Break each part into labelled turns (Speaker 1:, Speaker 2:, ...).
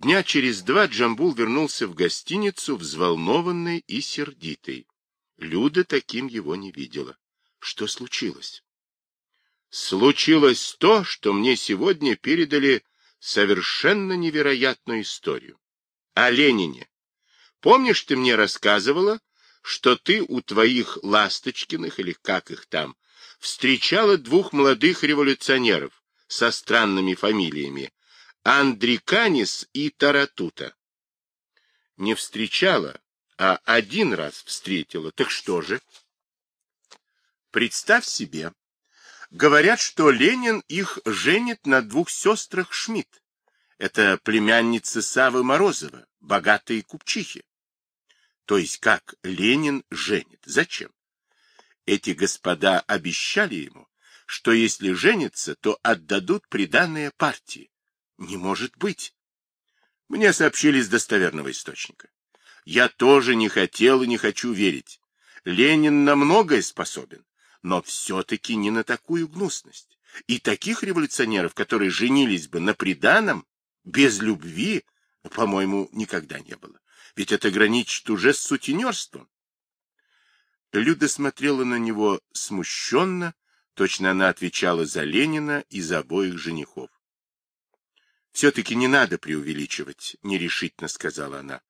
Speaker 1: Дня через два Джамбул вернулся в гостиницу, взволнованный и сердитый. Люда таким его не видела. Что случилось? Случилось то, что мне сегодня передали совершенно невероятную историю. О Ленине. Помнишь, ты мне рассказывала, что ты у твоих Ласточкиных, или как их там, встречала двух молодых революционеров со странными фамилиями Андриканис и Таратута. Не встречала, а один раз встретила. Так что же? Представь себе. Говорят, что Ленин их женит на двух сестрах Шмидт. Это племянницы Савы Морозова, богатые купчихи. То есть как Ленин женит? Зачем? Эти господа обещали ему, что если женится, то отдадут приданное партии. Не может быть. Мне сообщили из достоверного источника. Я тоже не хотел и не хочу верить. Ленин на многое способен, но все-таки не на такую гнусность. И таких революционеров, которые женились бы на приданом, без любви, по-моему, никогда не было. Ведь это граничит уже с сутенерством. Люда смотрела на него смущенно, точно она отвечала за Ленина и за обоих женихов. «Все-таки не надо преувеличивать», — нерешительно сказала она.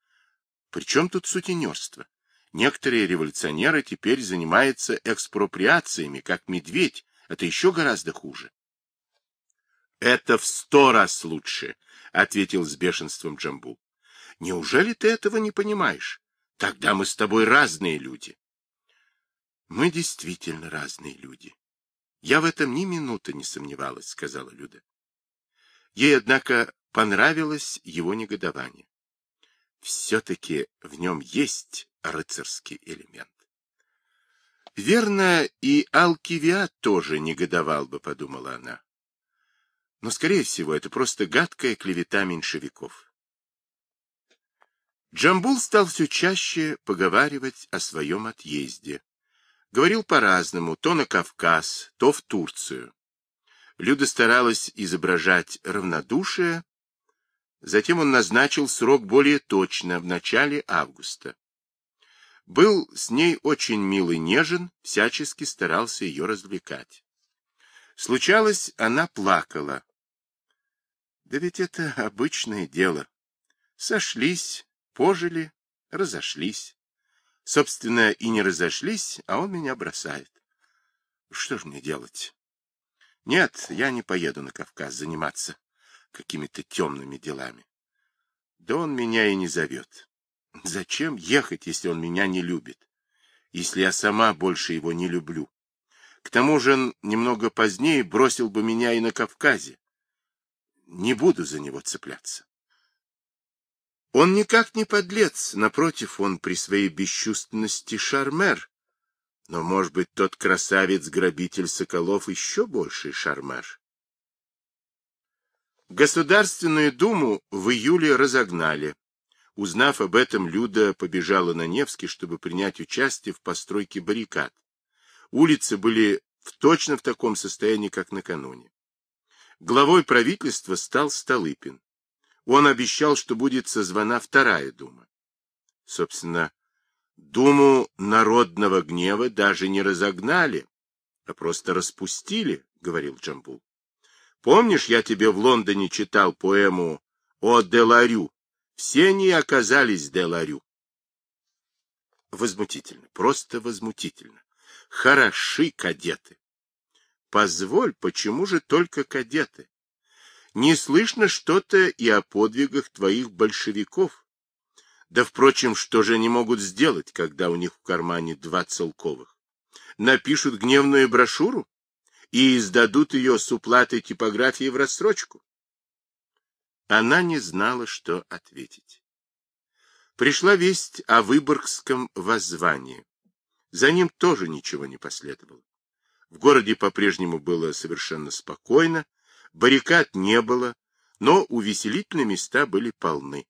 Speaker 1: «При чем тут сутенерство? Некоторые революционеры теперь занимаются экспроприациями, как медведь. Это еще гораздо хуже». «Это в сто раз лучше», — ответил с бешенством Джамбул. Неужели ты этого не понимаешь? Тогда мы с тобой разные люди. Мы действительно разные люди. Я в этом ни минуты не сомневалась, сказала Люда. Ей, однако, понравилось его негодование. Все-таки в нем есть рыцарский элемент. Верно, и Алкивиат тоже негодовал бы, подумала она. Но, скорее всего, это просто гадкая клевета меньшевиков. Джамбул стал все чаще поговаривать о своем отъезде. Говорил по-разному, то на Кавказ, то в Турцию. Люда старалась изображать равнодушие, затем он назначил срок более точно, в начале августа. Был с ней очень милый нежен, всячески старался ее развлекать. Случалось, она плакала. Да ведь это обычное дело. Сошлись, Пожили, разошлись. Собственно, и не разошлись, а он меня бросает. Что же мне делать? Нет, я не поеду на Кавказ заниматься какими-то темными делами. Да он меня и не зовет. Зачем ехать, если он меня не любит? Если я сама больше его не люблю? К тому же он немного позднее бросил бы меня и на Кавказе. Не буду за него цепляться. Он никак не подлец, напротив, он при своей бесчувственности шармер. Но, может быть, тот красавец-грабитель Соколов еще больший шармер. Государственную думу в июле разогнали. Узнав об этом, Люда побежала на Невский, чтобы принять участие в постройке баррикад. Улицы были в точно в таком состоянии, как накануне. Главой правительства стал Столыпин. Он обещал, что будет созвана вторая дума. Собственно, думу народного гнева даже не разогнали, а просто распустили, говорил Джамбул. Помнишь, я тебе в Лондоне читал поэму о Деларю? Все они оказались Деларю. Возмутительно, просто возмутительно. Хороши кадеты. Позволь, почему же только кадеты? не слышно что-то и о подвигах твоих большевиков. Да, впрочем, что же они могут сделать, когда у них в кармане два целковых? Напишут гневную брошюру и издадут ее с уплатой типографии в рассрочку? Она не знала, что ответить. Пришла весть о Выборгском воззвании. За ним тоже ничего не последовало. В городе по-прежнему было совершенно спокойно, Баррикад не было, но увеселительные места были полны.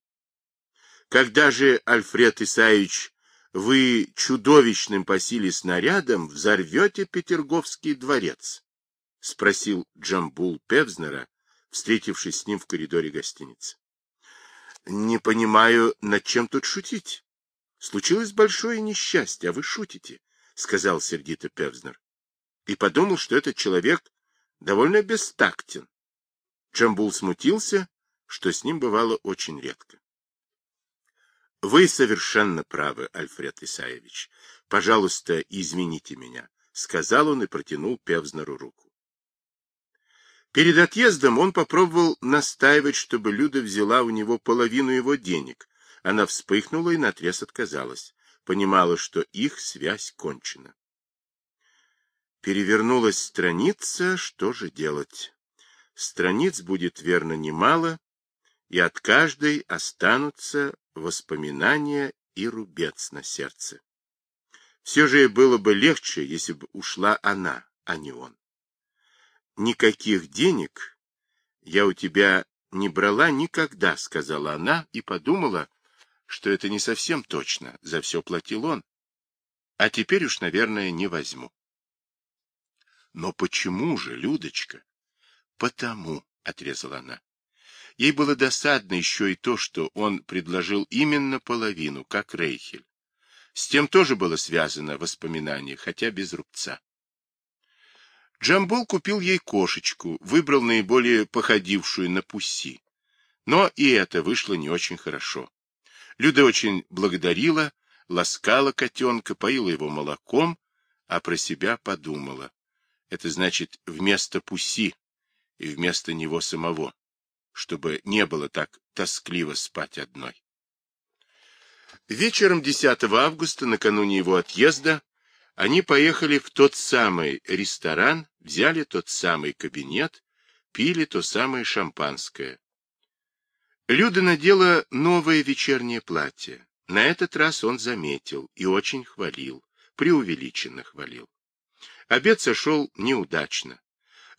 Speaker 1: Когда же, Альфред Исаевич, вы чудовищным по силе снарядом взорвете Петерговский дворец? — спросил Джамбул Певзнера, встретившись с ним в коридоре гостиницы. Не понимаю, над чем тут шутить. Случилось большое несчастье, а вы шутите, — сказал сердито Певзнер. И подумал, что этот человек довольно бестактен. Джамбул смутился, что с ним бывало очень редко. — Вы совершенно правы, Альфред Исаевич. Пожалуйста, извините меня, — сказал он и протянул Певзнеру руку. Перед отъездом он попробовал настаивать, чтобы Люда взяла у него половину его денег. Она вспыхнула и наотрез отказалась. Понимала, что их связь кончена. Перевернулась страница, что же делать? Страниц будет верно немало, и от каждой останутся воспоминания и рубец на сердце. Все же было бы легче, если бы ушла она, а не он. Никаких денег я у тебя не брала никогда, сказала она и подумала, что это не совсем точно, за все платил он. А теперь уж, наверное, не возьму. Но почему же, Людочка? Потому, отрезала она. Ей было досадно еще и то, что он предложил именно половину, как Рейхель. С тем тоже было связано воспоминание, хотя без рубца. Джамбул купил ей кошечку, выбрал наиболее походившую на пусси. Но и это вышло не очень хорошо. Люда очень благодарила, ласкала котенка, поила его молоком, а про себя подумала. Это значит вместо пуси и вместо него самого, чтобы не было так тоскливо спать одной. Вечером 10 августа, накануне его отъезда, они поехали в тот самый ресторан, взяли тот самый кабинет, пили то самое шампанское. Люда надела новое вечернее платье. На этот раз он заметил и очень хвалил, преувеличенно хвалил. Обед сошел неудачно.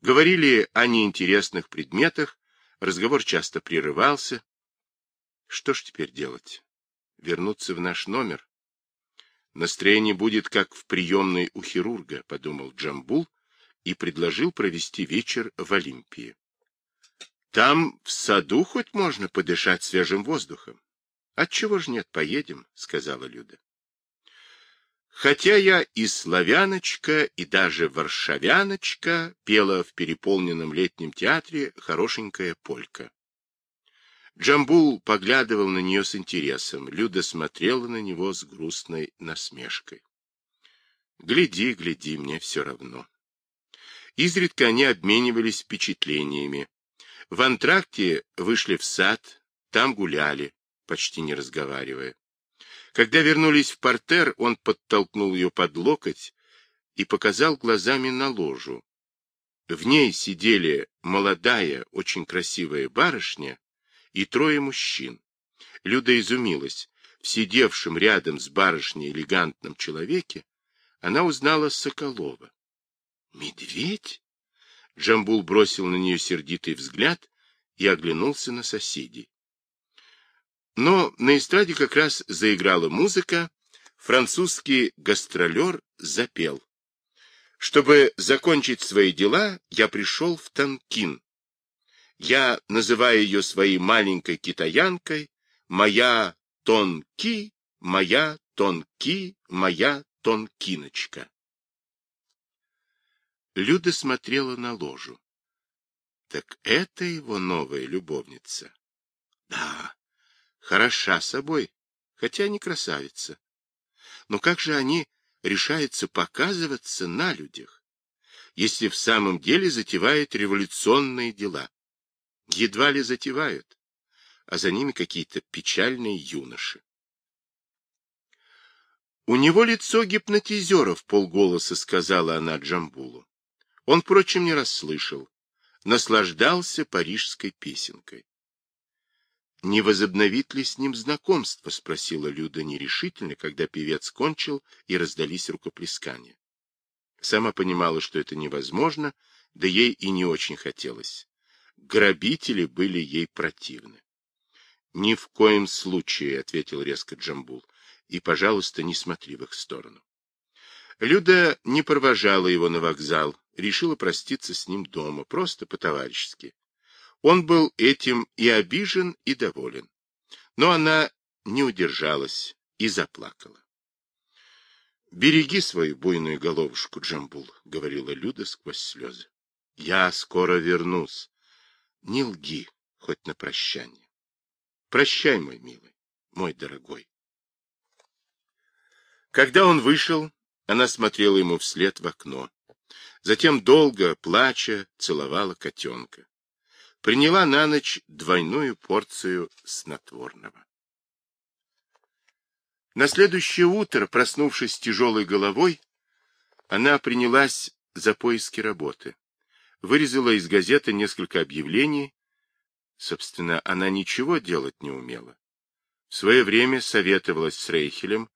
Speaker 1: Говорили о неинтересных предметах, разговор часто прерывался. Что ж теперь делать? Вернуться в наш номер? Настроение будет как в приемной у хирурга, подумал Джамбул и предложил провести вечер в Олимпии. Там в саду хоть можно подышать свежим воздухом. Отчего ж нет, поедем, сказала Люда. Хотя я и славяночка, и даже варшавяночка, пела в переполненном летнем театре хорошенькая полька. Джамбул поглядывал на нее с интересом. Люда смотрела на него с грустной насмешкой. «Гляди, гляди, мне все равно». Изредка они обменивались впечатлениями. В антракте вышли в сад, там гуляли, почти не разговаривая. Когда вернулись в портер, он подтолкнул ее под локоть и показал глазами на ложу. В ней сидели молодая, очень красивая барышня и трое мужчин. Люда изумилась. В сидевшем рядом с барышней элегантном человеке она узнала Соколова. «Медведь?» Джамбул бросил на нее сердитый взгляд и оглянулся на соседей. Но на эстраде как раз заиграла музыка, французский гастролер запел. Чтобы закончить свои дела, я пришел в Танкин. Я называю ее своей маленькой китаянкой, моя Тонки, моя Тонки, моя Тонкиночка. Люда смотрела на ложу. Так это его новая любовница. Да, хороша собой, хотя не красавица. Но как же они решаются показываться на людях, если в самом деле затевают революционные дела? едва ли затевают, а за ними какие-то печальные юноши. У него лицо гипнотизера в полголоса, сказала она Джамбулу. Он, впрочем, не расслышал, наслаждался парижской песенкой. «Не возобновит ли с ним знакомство?» — спросила Люда нерешительно, когда певец кончил и раздались рукоплескания. Сама понимала, что это невозможно, да ей и не очень хотелось. Грабители были ей противны. — Ни в коем случае, — ответил резко Джамбул, — и, пожалуйста, не смотри в их сторону. Люда не провожала его на вокзал, решила проститься с ним дома, просто по-товарищески. Он был этим и обижен, и доволен. Но она не удержалась и заплакала. — Береги свою буйную головушку, Джамбул, — говорила Люда сквозь слезы. — Я скоро вернусь. Не лги, хоть на прощание. Прощай, мой милый, мой дорогой. Когда он вышел, она смотрела ему вслед в окно. Затем долго, плача, целовала котенка. Приняла на ночь двойную порцию снотворного. На следующее утро, проснувшись тяжелой головой, она принялась за поиски работы. Вырезала из газеты несколько объявлений. Собственно, она ничего делать не умела. В свое время советовалась с Рейхелем,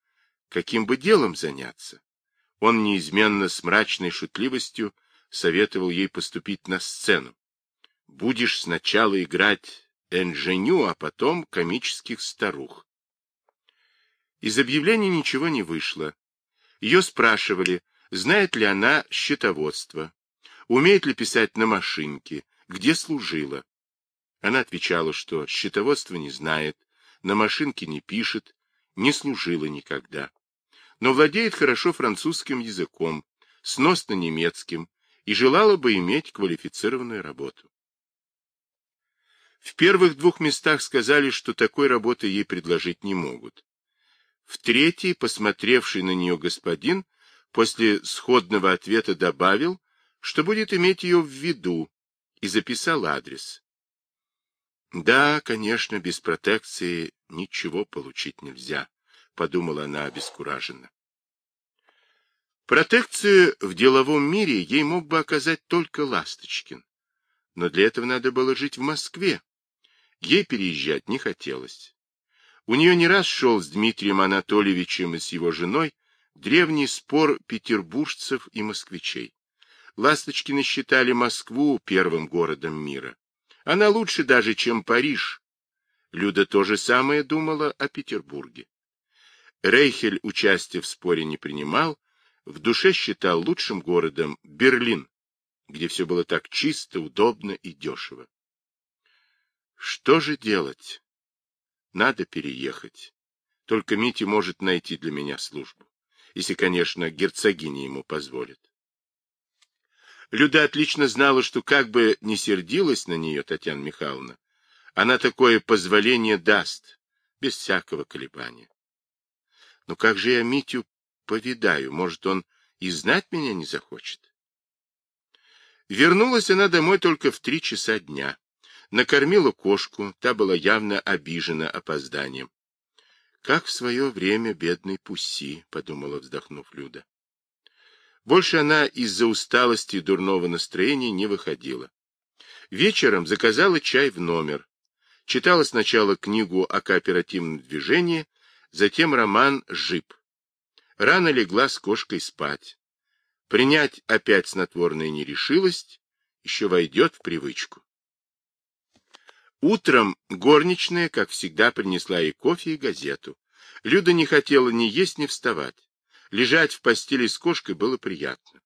Speaker 1: каким бы делом заняться. Он неизменно с мрачной шутливостью советовал ей поступить на сцену. Будешь сначала играть энженю, а потом комических старух. Из объявления ничего не вышло. Ее спрашивали, знает ли она счетоводство, умеет ли писать на машинке, где служила. Она отвечала, что счетоводство не знает, на машинке не пишет, не служила никогда. Но владеет хорошо французским языком, сносно немецким и желала бы иметь квалифицированную работу. В первых двух местах сказали, что такой работы ей предложить не могут. В третий, посмотревший на нее господин, после сходного ответа добавил, что будет иметь ее в виду, и записал адрес. Да, конечно, без протекции ничего получить нельзя, подумала она обескураженно. Протекцию в деловом мире ей мог бы оказать только Ласточкин. Но для этого надо было жить в Москве. Ей переезжать не хотелось. У нее не раз шел с Дмитрием Анатольевичем и с его женой древний спор петербуржцев и москвичей. Ласточкины считали Москву первым городом мира. Она лучше даже, чем Париж. Люда то же самое думала о Петербурге. Рейхель участие в споре не принимал, в душе считал лучшим городом Берлин, где все было так чисто, удобно и дешево. Что же делать? Надо переехать. Только Митя может найти для меня службу. Если, конечно, герцогиня ему позволит. Люда отлично знала, что как бы не сердилась на нее Татьяна Михайловна, она такое позволение даст, без всякого колебания. Но как же я Митю повидаю? Может, он и знать меня не захочет? Вернулась она домой только в три часа дня. Накормила кошку, та была явно обижена опозданием. «Как в свое время бедный Пусси», — подумала, вздохнув Люда. Больше она из-за усталости и дурного настроения не выходила. Вечером заказала чай в номер. Читала сначала книгу о кооперативном движении, затем роман «Жип». Рано легла с кошкой спать. Принять опять снотворное не решилась, еще войдет в привычку. Утром горничная, как всегда, принесла ей кофе и газету. Люда не хотела ни есть, ни вставать. Лежать в постели с кошкой было приятно.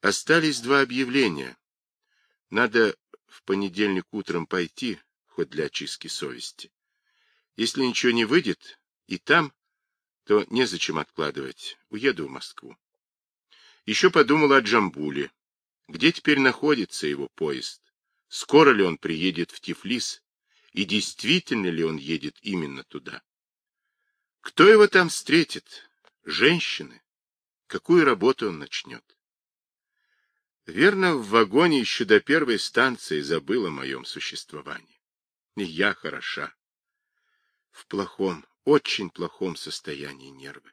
Speaker 1: Остались два объявления. Надо в понедельник утром пойти, хоть для очистки совести. Если ничего не выйдет, и там, то незачем откладывать. Уеду в Москву. Еще подумала о Джамбуле. Где теперь находится его поезд? Скоро ли он приедет в Тифлис, и действительно ли он едет именно туда. Кто его там встретит? Женщины? Какую работу он начнет? Верно, в вагоне еще до первой станции забыл о моем существовании. И я хороша. В плохом, очень плохом состоянии нервы.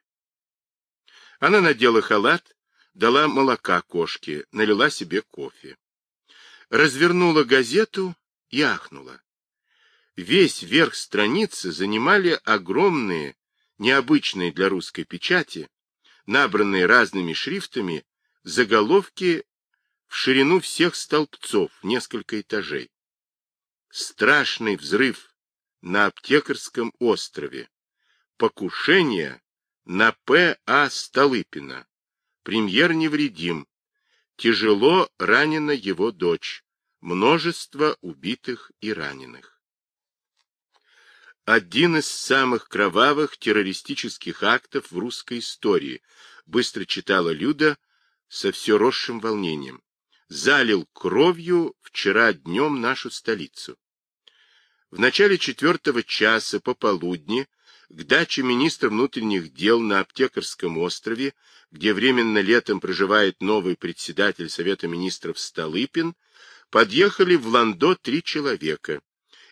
Speaker 1: Она надела халат, дала молока кошке, налила себе кофе развернула газету и ахнула. Весь верх страницы занимали огромные, необычные для русской печати, набранные разными шрифтами, заголовки в ширину всех столбцов, несколько этажей. Страшный взрыв на аптекарском острове. Покушение на П.А. Столыпина. Премьер невредим. Тяжело ранена его дочь. Множество убитых и раненых. Один из самых кровавых террористических актов в русской истории, быстро читала Люда со все росшим волнением. Залил кровью вчера днем нашу столицу. В начале четвертого часа пополудни к даче министра внутренних дел на Аптекарском острове, где временно летом проживает новый председатель Совета министров Столыпин, подъехали в Ландо три человека.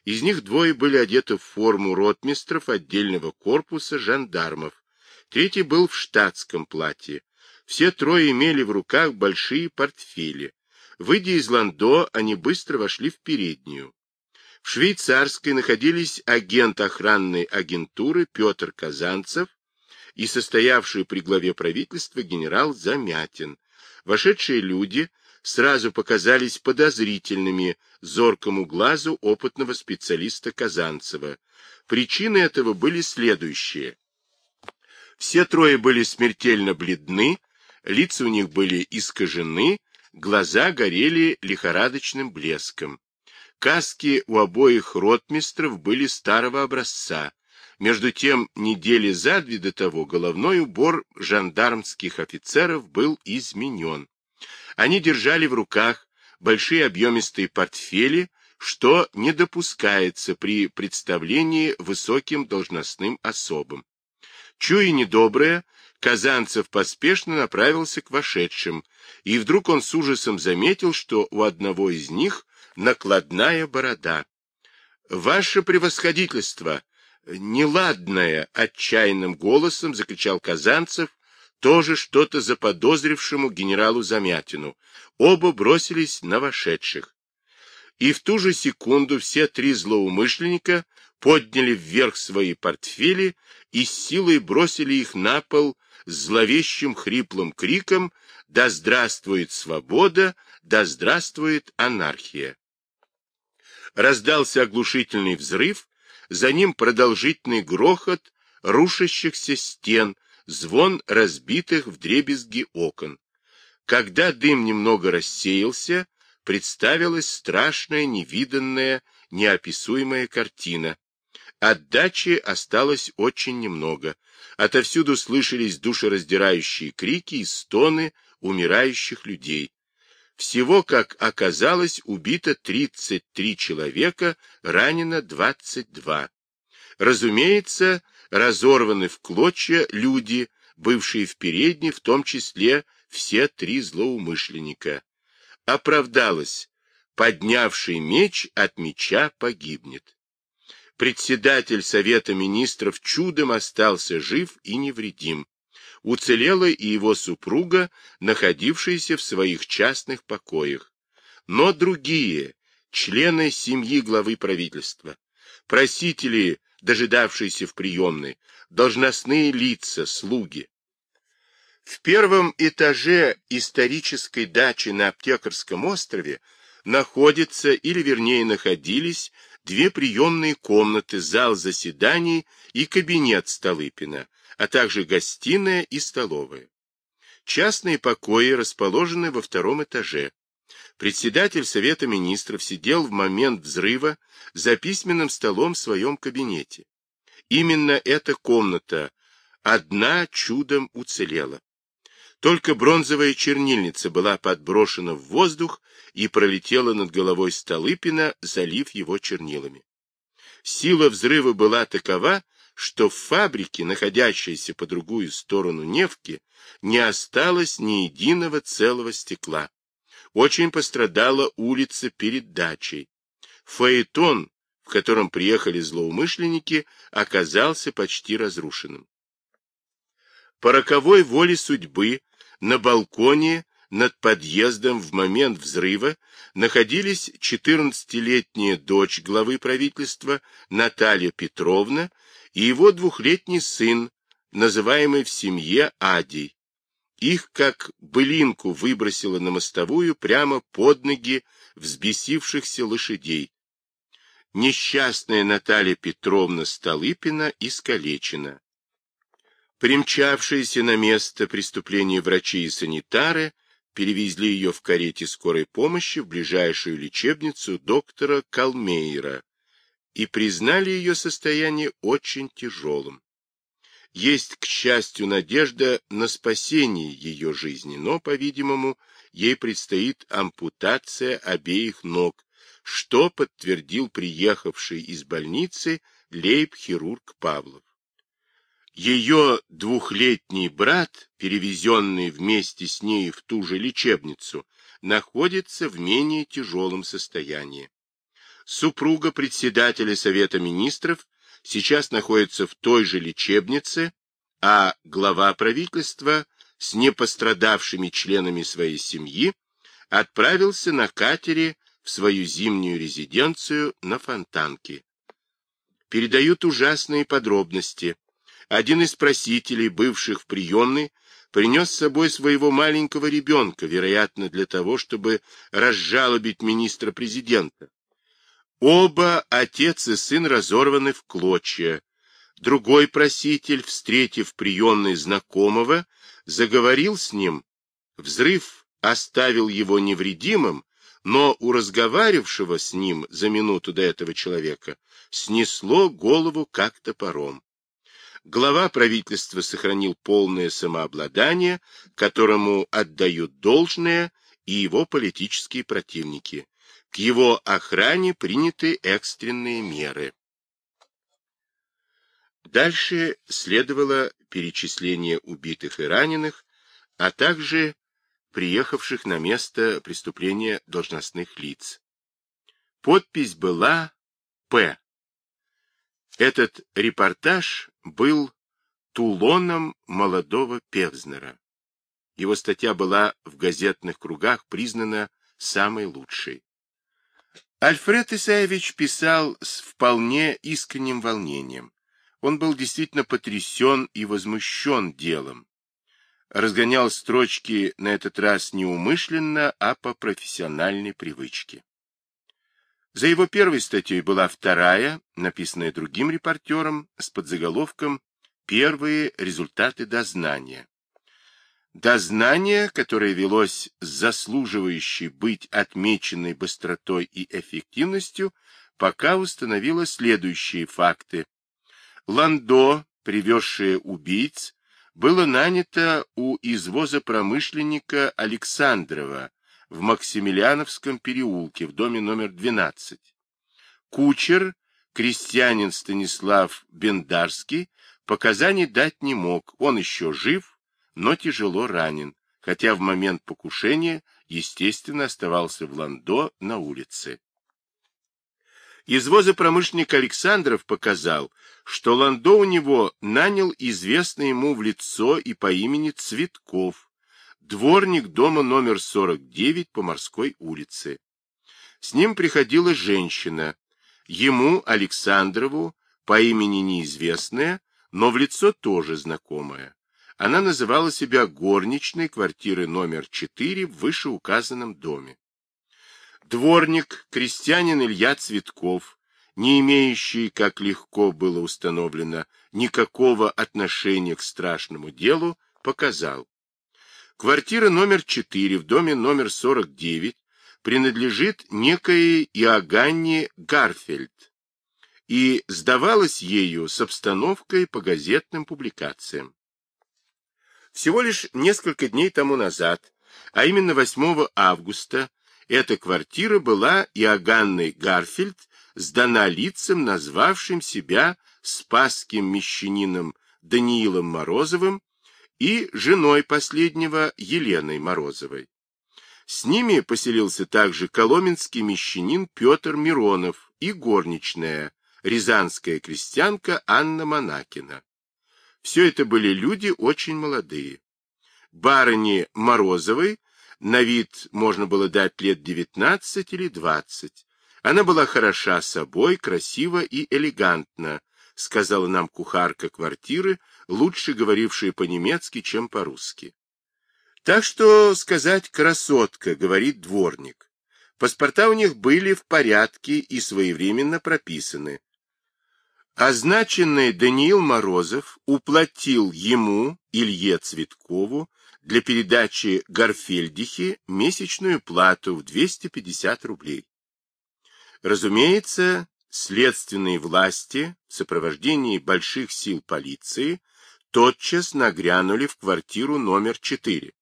Speaker 1: Из них двое были одеты в форму ротмистров отдельного корпуса жандармов. Третий был в штатском платье. Все трое имели в руках большие портфели. Выйдя из Ландо, они быстро вошли в переднюю. В швейцарской находились агент охранной агентуры Петр Казанцев и состоявший при главе правительства генерал Замятин. Вошедшие люди сразу показались подозрительными зоркому глазу опытного специалиста Казанцева. Причины этого были следующие. Все трое были смертельно бледны, лица у них были искажены, глаза горели лихорадочным блеском. Каски у обоих ротмистров были старого образца. Между тем, недели за две до того головной убор жандармских офицеров был изменен. Они держали в руках большие объемистые портфели, что не допускается при представлении высоким должностным особам. Чуя недоброе, Казанцев поспешно направился к вошедшим, и вдруг он с ужасом заметил, что у одного из них накладная борода. «Ваше превосходительство!» «Неладное!» — отчаянным голосом закричал Казанцев, тоже что-то заподозрившему генералу Замятину. Оба бросились на вошедших. И в ту же секунду все три злоумышленника подняли вверх свои портфели и с силой бросили их на пол зловещим хриплым криком «Да здравствует свобода! Да здравствует анархия!» Раздался оглушительный взрыв, за ним продолжительный грохот рушащихся стен, звон разбитых вдребезги окон. Когда дым немного рассеялся, представилась страшная, невиданная, неописуемая картина. Отдачи осталось очень немного. Отовсюду слышались душераздирающие крики и стоны умирающих людей. Всего, как оказалось, убито 33 человека, ранено 22. Разумеется, разорваны в клочья люди, бывшие в передней, в том числе все три злоумышленника. Оправдалось, поднявший меч от меча погибнет. Председатель Совета Министров чудом остался жив и невредим уцелела и его супруга, находившаяся в своих частных покоях. Но другие, члены семьи главы правительства, просители, дожидавшиеся в приемной, должностные лица, слуги. В первом этаже исторической дачи на Аптекарском острове находятся, или вернее находились, две приемные комнаты, зал заседаний и кабинет Столыпина, а также гостиная и столовая. Частные покои расположены во втором этаже. Председатель Совета Министров сидел в момент взрыва за письменным столом в своем кабинете. Именно эта комната одна чудом уцелела. Только бронзовая чернильница была подброшена в воздух и пролетела над головой Столыпина, залив его чернилами. Сила взрыва была такова, что в фабрике, находящейся по другую сторону Невки, не осталось ни единого целого стекла. Очень пострадала улица перед дачей. Фаэтон, в котором приехали злоумышленники, оказался почти разрушенным. По роковой воле судьбы на балконе над подъездом в момент взрыва находились 14-летняя дочь главы правительства Наталья Петровна и его двухлетний сын, называемый в семье Адий. Их, как былинку, выбросило на мостовую прямо под ноги взбесившихся лошадей. Несчастная Наталья Петровна Столыпина искалечена. Примчавшиеся на место преступления врачи и санитары перевезли ее в карете скорой помощи в ближайшую лечебницу доктора Калмейра, и признали ее состояние очень тяжелым. Есть, к счастью, надежда на спасение ее жизни, но, по-видимому, ей предстоит ампутация обеих ног, что подтвердил приехавший из больницы лейб-хирург Павлов. Ее двухлетний брат, перевезенный вместе с ней в ту же лечебницу, находится в менее тяжелом состоянии. Супруга председателя Совета Министров сейчас находится в той же лечебнице, а глава правительства с непострадавшими членами своей семьи отправился на катере в свою зимнюю резиденцию на Фонтанке. Передают ужасные подробности. Один из просителей, бывших в приемной, принес с собой своего маленького ребенка, вероятно, для того, чтобы разжалобить министра-президента. Оба, отец и сын, разорваны в клочья. Другой проситель, встретив приемный знакомого, заговорил с ним. Взрыв оставил его невредимым, но у разговарившего с ним за минуту до этого человека снесло голову как топором. Глава правительства сохранил полное самообладание, которому отдают должное и его политические противники. К его охране приняты экстренные меры. Дальше следовало перечисление убитых и раненых, а также приехавших на место преступления должностных лиц. Подпись была «П». Этот репортаж был тулоном молодого Певзнера. Его статья была в газетных кругах признана самой лучшей. Альфред Исаевич писал с вполне искренним волнением. Он был действительно потрясен и возмущен делом. Разгонял строчки на этот раз не умышленно, а по профессиональной привычке. За его первой статьей была вторая, написанная другим репортером, с подзаголовком «Первые результаты дознания». Дознание, которое велось с заслуживающей быть отмеченной быстротой и эффективностью, пока установило следующие факты. Ландо, привезшее убийц, было нанято у извоза-промышленника Александрова в Максимилиановском переулке в доме номер 12. Кучер, крестьянин Станислав Бендарский, показаний дать не мог, он еще жив, но тяжело ранен, хотя в момент покушения, естественно, оставался в Ландо на улице. Извозопромышленник Александров показал, что Ландо у него нанял известный ему в лицо и по имени Цветков, дворник дома номер 49 по морской улице. С ним приходила женщина, ему, Александрову, по имени неизвестная, но в лицо тоже знакомая. Она называла себя горничной квартиры номер 4 в вышеуказанном доме. Дворник, крестьянин Илья Цветков, не имеющий, как легко было установлено, никакого отношения к страшному делу, показал. Квартира номер 4 в доме номер 49 принадлежит некой Иоганне Гарфельд и сдавалась ею с обстановкой по газетным публикациям. Всего лишь несколько дней тому назад, а именно 8 августа, эта квартира была Иоганной Гарфельд сдана лицам, назвавшим себя спасским мещанином Даниилом Морозовым и женой последнего Еленой Морозовой. С ними поселился также коломенский мещанин Петр Миронов и горничная, рязанская крестьянка Анна Монакина. Все это были люди очень молодые. Барыне Морозовой на вид можно было дать лет девятнадцать или двадцать. Она была хороша собой, красива и элегантна, сказала нам кухарка квартиры, лучше говорившая по-немецки, чем по-русски. Так что сказать красотка, говорит дворник. Паспорта у них были в порядке и своевременно прописаны. Означенный Даниил Морозов уплатил ему, Илье Цветкову, для передачи Гарфельдихе месячную плату в 250 рублей. Разумеется, следственные власти в сопровождении больших сил полиции тотчас нагрянули в квартиру номер 4.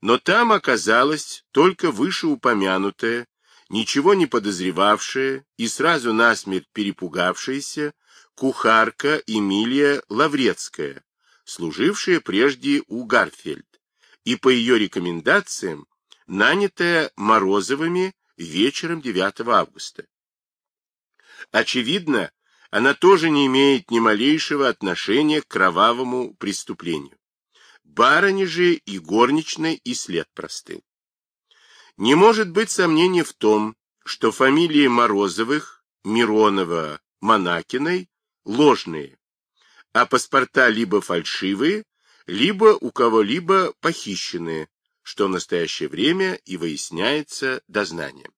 Speaker 1: Но там оказалась только вышеупомянутая, ничего не подозревавшая и сразу насмерть перепугавшаяся кухарка Эмилия Лаврецкая, служившая прежде у Гарфельд, и по ее рекомендациям нанятая Морозовыми вечером 9 августа. Очевидно, она тоже не имеет ни малейшего отношения к кровавому преступлению. Барыни же и горничной и след простыл. Не может быть сомнений в том, что фамилии Морозовых, Миронова, Монакиной ложные, а паспорта либо фальшивые, либо у кого-либо похищенные, что в настоящее время и выясняется дознанием.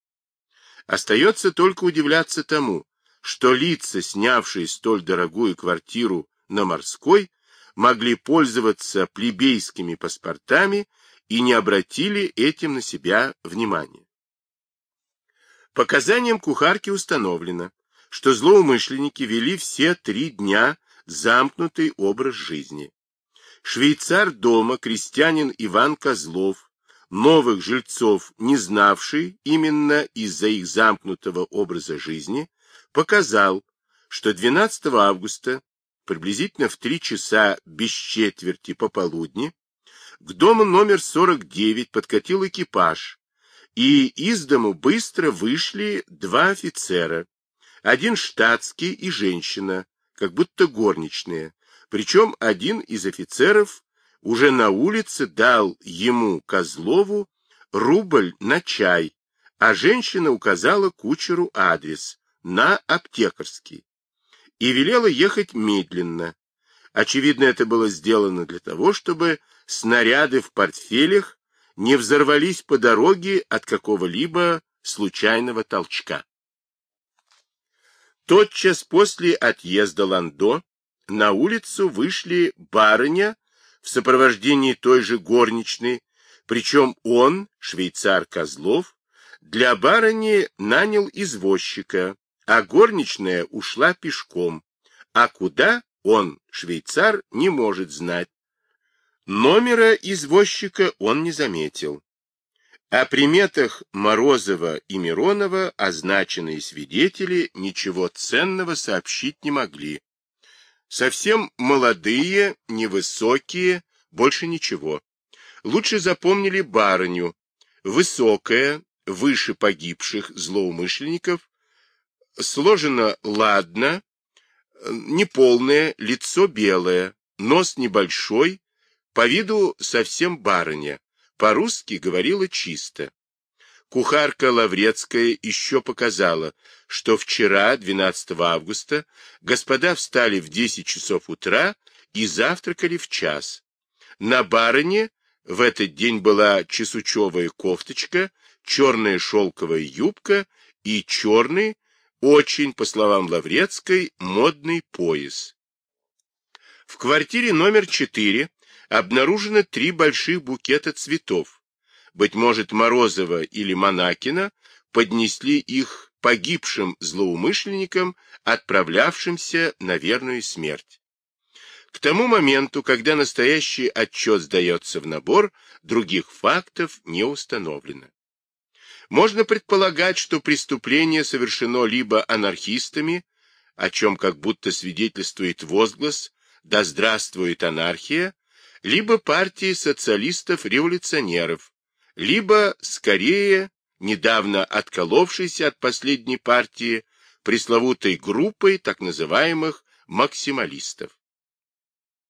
Speaker 1: Остается только удивляться тому, что лица, снявшие столь дорогую квартиру на Морской, могли пользоваться плебейскими паспортами и не обратили этим на себя внимания. Показаниям кухарки установлено, что злоумышленники вели все три дня замкнутый образ жизни. Швейцар дома, крестьянин Иван Козлов, новых жильцов, не знавший именно из-за их замкнутого образа жизни, показал, что 12 августа, приблизительно в 3 часа без четверти пополудни, к дому номер 49 подкатил экипаж, и из дому быстро вышли два офицера, один штатский и женщина, как будто горничная, причем один из офицеров уже на улице дал ему, Козлову, рубль на чай, а женщина указала кучеру адрес на аптекарский и велела ехать медленно. Очевидно, это было сделано для того, чтобы снаряды в портфелях не взорвались по дороге от какого-либо случайного толчка. Тотчас после отъезда Ландо на улицу вышли барыня в сопровождении той же горничной, причем он, швейцар Козлов, для барыни нанял извозчика, а горничная ушла пешком, а куда он, швейцар, не может знать. Номера извозчика он не заметил. О приметах Морозова и Миронова означенные свидетели ничего ценного сообщить не могли. Совсем молодые, невысокие, больше ничего. Лучше запомнили барыню, высокая, выше погибших злоумышленников, сложена ладно, неполное, лицо белое, нос небольшой, по виду совсем барыня, по-русски говорила чисто. Кухарка Лаврецкая еще показала, что вчера, 12 августа, господа встали в 10 часов утра и завтракали в час. На барыне в этот день была чесучевая кофточка, черная шелковая юбка и черный, очень, по словам Лаврецкой, модный пояс. В квартире номер 4 обнаружено три больших букета цветов. Быть может, Морозова или Монакина поднесли их погибшим злоумышленникам, отправлявшимся на верную смерть. К тому моменту, когда настоящий отчет сдается в набор, других фактов не установлено. Можно предполагать, что преступление совершено либо анархистами, о чем как будто свидетельствует возглас «Да здравствует анархия», либо партии социалистов-революционеров, либо, скорее, недавно отколовшейся от последней партии пресловутой группой так называемых максималистов.